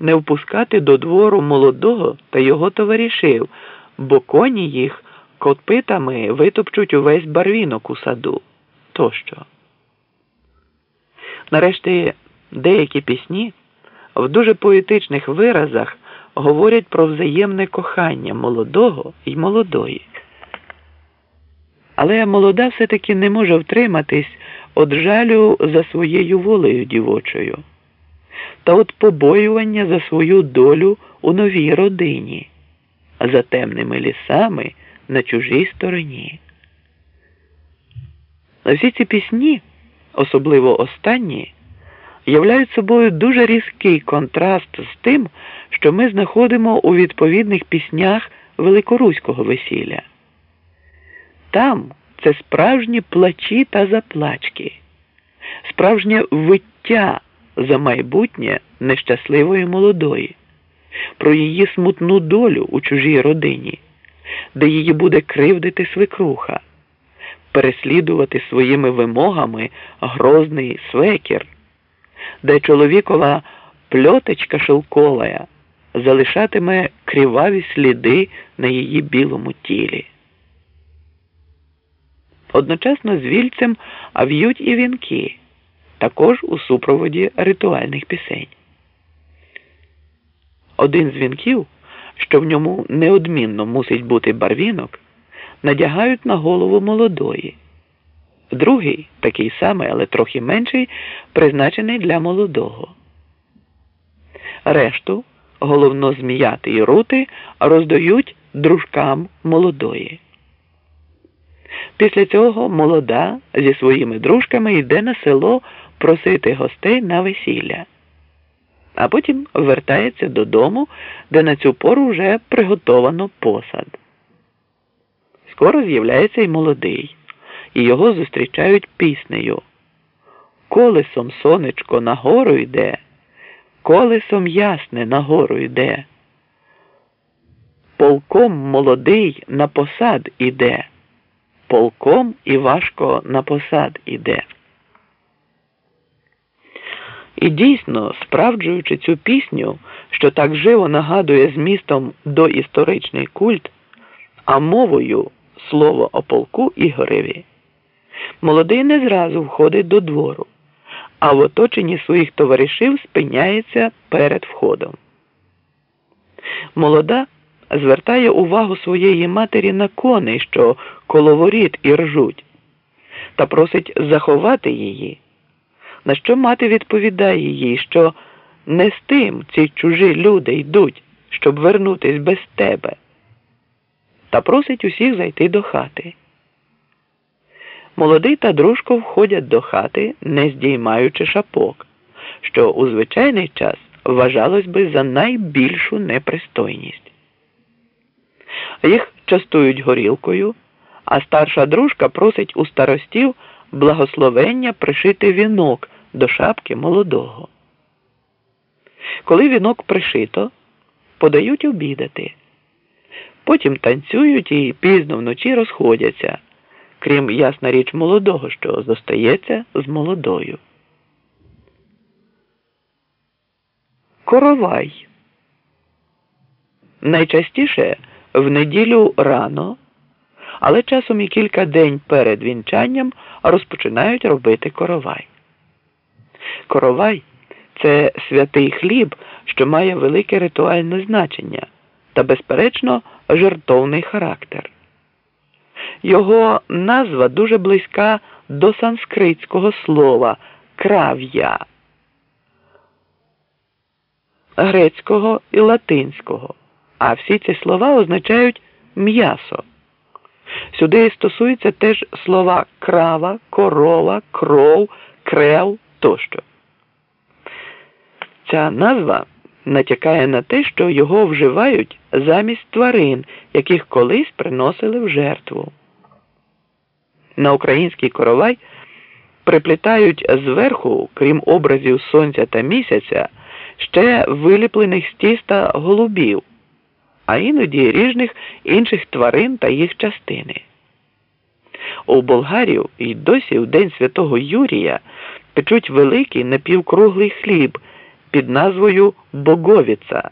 не впускати до двору молодого та його товаришів, бо коні їх копитами витопчуть увесь барвінок у саду тощо. Нарешті деякі пісні в дуже поетичних виразах говорять про взаємне кохання молодого і молодої. Але молода все-таки не може втриматись від жалю за своєю волею дівочою та от побоювання за свою долю у новій родині, за темними лісами на чужій стороні. Всі ці пісні, особливо останні, являють собою дуже різкий контраст з тим, що ми знаходимо у відповідних піснях великоруського весілля. Там це справжні плачі та заплачки, справжнє виття за майбутнє нещасливої молодої, про її смутну долю у чужій родині, де її буде кривдити свекруха, переслідувати своїми вимогами грозний свекір, де чоловікова пльоточка шелковая залишатиме криваві сліди на її білому тілі. Одночасно з вільцем ав'ють і вінки також у супроводі ритуальних пісень. Один з вінків, що в ньому неодмінно мусить бути барвінок, надягають на голову молодої. Другий, такий самий, але трохи менший, призначений для молодого. Решту головно зміяти і рути роздають дружкам молодої. Після цього молода зі своїми дружками йде на село просити гостей на весілля, а потім вертається додому, де на цю пору вже приготовано посад. Скоро з'являється й молодий, і його зустрічають піснею. Колесом сонечко нагору йде, колесом ясне нагору йде. Полком молодий на посад іде, полком і важко на посад іде. І дійсно, справджуючи цю пісню, що так живо нагадує змістом доісторичний культ, а мовою слово о полку Ігореві, молодий не зразу входить до двору, а в оточенні своїх товаришів спиняється перед входом. Молода звертає увагу своєї матері на коней, що коло воріт і ржуть, та просить заховати її на що мати відповідає їй, що не з тим ці чужі люди йдуть, щоб вернутись без тебе, та просить усіх зайти до хати. Молодий та дружко входять до хати, не здіймаючи шапок, що у звичайний час вважалось би за найбільшу непристойність. Їх частують горілкою, а старша дружка просить у старостів благословення пришити вінок до шапки молодого. Коли вінок пришито, подають обідати. Потім танцюють і пізно вночі розходяться, крім ясна річ молодого, що зостається з молодою. Коровай. Найчастіше в неділю рано, але часом і кілька день перед вінчанням розпочинають робити коровай. Коровай це святий хліб, що має велике ритуальне значення та, безперечно, жертовний характер. Його назва дуже близька до санскритського слова крав'я, грецького і латинського, а всі ці слова означають м'ясо. Сюди стосуються теж слова крава, корова, кров, крев тощо. Ця назва натякає на те, що його вживають замість тварин, яких колись приносили в жертву. На український коровай приплітають зверху, крім образів сонця та місяця, ще виліплених з тіста голубів, а іноді ріжних інших тварин та їх частини. У болгарів і досі в День Святого Юрія печуть великий напівкруглий хліб під назвою Боговіца.